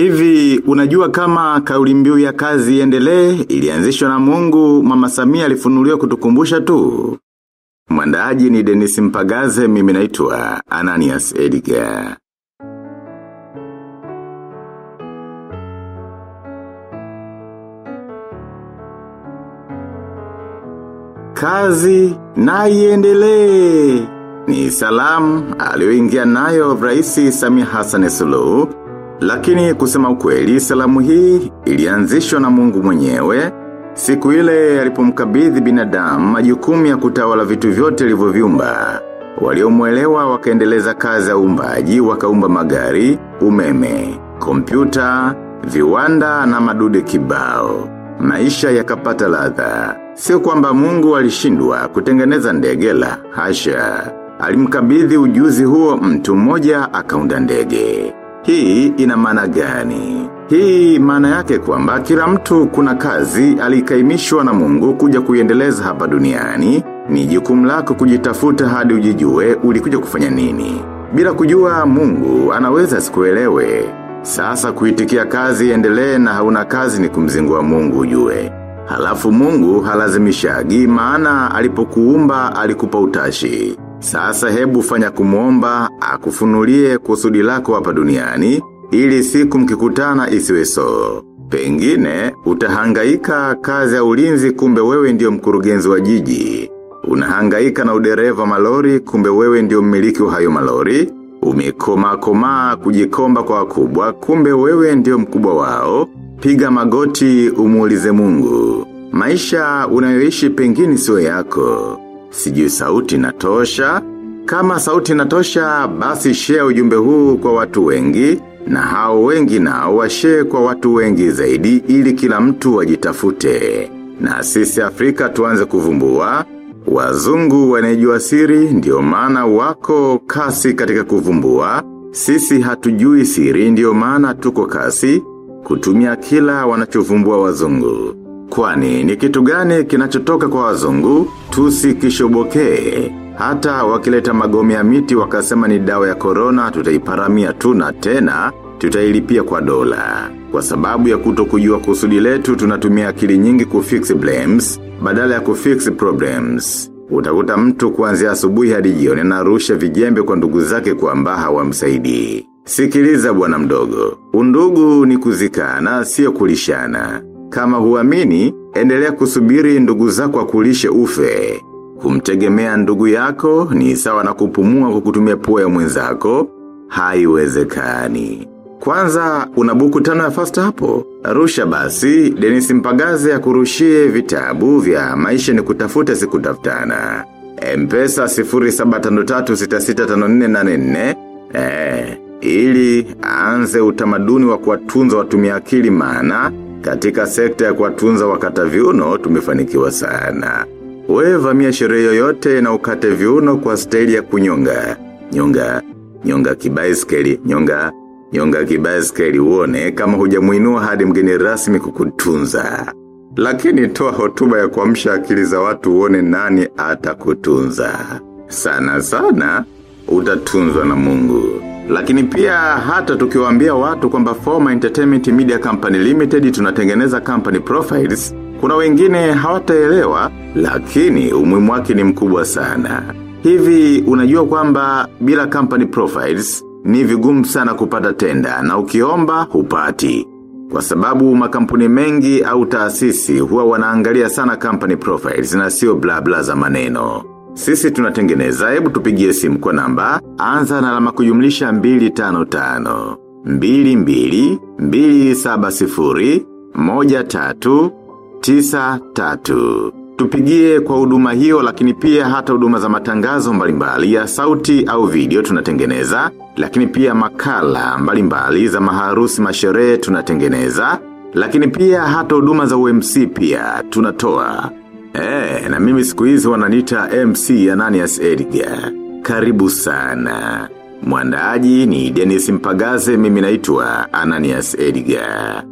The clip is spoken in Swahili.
Hivi, unajua kama kauli mbiu ya kazi iendelee ilianzishwa na mungu mama samia alifunuliwa kutukumbusha tu. Mwandaaji ni Dennis Mpagaze mimi naitwa Ananias Edgar. Kazi na iendelee. Ni salamu aliyoingia nayo Raisi Samia Hassan Suluhu, lakini kusema ukweli salamu hii ilianzishwa na Mungu mwenyewe siku ile alipomkabidhi binadamu majukumu ya kutawala vitu vyote vilivyoviumba. Waliomwelewa wakaendeleza kazi ya uumbaji, wakaumba magari, umeme, kompyuta, viwanda na madude kibao. Maisha yakapata ladha. Sio kwamba Mungu alishindwa kutengeneza ndege la, hasha. Alimkabidhi ujuzi huo mtu mmoja akaunda ndege. Hii ina maana gani? Hii maana yake kwamba kila mtu kuna kazi alikaimishwa na mungu kuja kuiendeleza hapa duniani, ni jukumu lako kujitafuta hadi ujijue ulikuja kufanya nini. Bila kujua mungu, anaweza sikuelewe. Sasa kuitikia kazi endelee na hauna kazi ni kumzingua mungu ujue. Halafu mungu halazimishagi maana alipokuumba alikupa utashi. Sasa hebu fanya kumuomba, akufunulie kusudi lako hapa duniani, ili siku mkikutana isiwe so. Pengine, utahangaika kazi ya ulinzi kumbe wewe ndio mkurugenzi wa jiji. Unahangaika na udereva malori kumbe wewe ndio mmiliki wa hayo malori. Umekoma koma kujikomba kwa wakubwa kumbe wewe ndio mkubwa wao. Piga magoti umuulize mungu. Maisha unayoishi pengine sio yako. Sijui sauti natosha. Kama sauti natosha, basi share ujumbe huu kwa watu wengi, na hao wengi nao washare kwa watu wengi zaidi ili kila mtu wajitafute. Na sisi Afrika tuanze kuvumbua, wazungu wanejua siri ndio maana wako kasi katika kuvumbua, sisi hatujui siri ndio maana tuko kasi, kutumia kila wanachovumbua wazungu. Kwani ni kitu gani kinachotoka kwa wazungu, tusikishobokee. Hata wakileta magome ya miti wakasema ni dawa ya korona tutaiparamia tu na tena, tutailipia kwa dola. Kwa sababu ya kuto kujua kusudi letu tunatumia akili nyingi kufix blames, badala ya kufix problems. Utakuta mtu kuanzia asubuhi hadi jioni na rusha vijembe kwa ndugu zake kwamba hawamsaidii. Sikiliza bwana mdogo, undugu ni kuzikana, sio kulishana. Kama huamini, endelea kusubiri ndugu zako akulishe ufe. Kumtegemea ndugu yako ni sawa na kupumua kwa kutumia pua ya mwenzako, haiwezekani. Kwanza, unabuku tano ya fast hapo. Rusha basi, Dennis Mpagaze akurushie vitabu vya maisha ni kutafuta si kutafutana. Mpesa 0753665484. Eh, ili aanze utamaduni wa kuwatunza watumia akili maana katika sekta ya kuwatunza wakata viuno tumefanikiwa sana. Wewe vamia sherehe yoyote na ukate viuno kwa staili ya kunyonga. Nyonga, nyonga kibaiskeli, nyonga, nyonga kibaiskeli uone kama hujamuinua hadi mgeni rasmi kukutunza. Lakini toa hotuba ya kuamsha akili za watu uone nani atakutunza. Sana sana, utatunzwa na mungu. Lakini pia hata tukiwaambia watu kwamba Forma Entertainment Media Company Limited tunatengeneza company profiles, kuna wengine hawataelewa, lakini umuhimu wake ni mkubwa sana. Hivi unajua kwamba bila company profiles ni vigumu sana kupata tenda na ukiomba hupati. Kwa sababu makampuni mengi au taasisi huwa wanaangalia sana company profiles na sio bla bla za maneno. Sisi tunatengeneza hebu tupigie simu kwa namba, anza na alama kujumlisha 255, 22, 270, 13, 93. Tupigie kwa huduma hiyo lakini pia hata huduma za matangazo mbalimbali ya sauti au video tunatengeneza, lakini pia makala mbalimbali za maharusi masherehe tunatengeneza, lakini pia hata huduma za UMC pia tunatoa. Eh, na mimi siku hizi wananiita MC Ananias Edgar. Karibu sana. Mwandaaji ni Dennis Mpagaze mimi naitwa Ananias Edgar.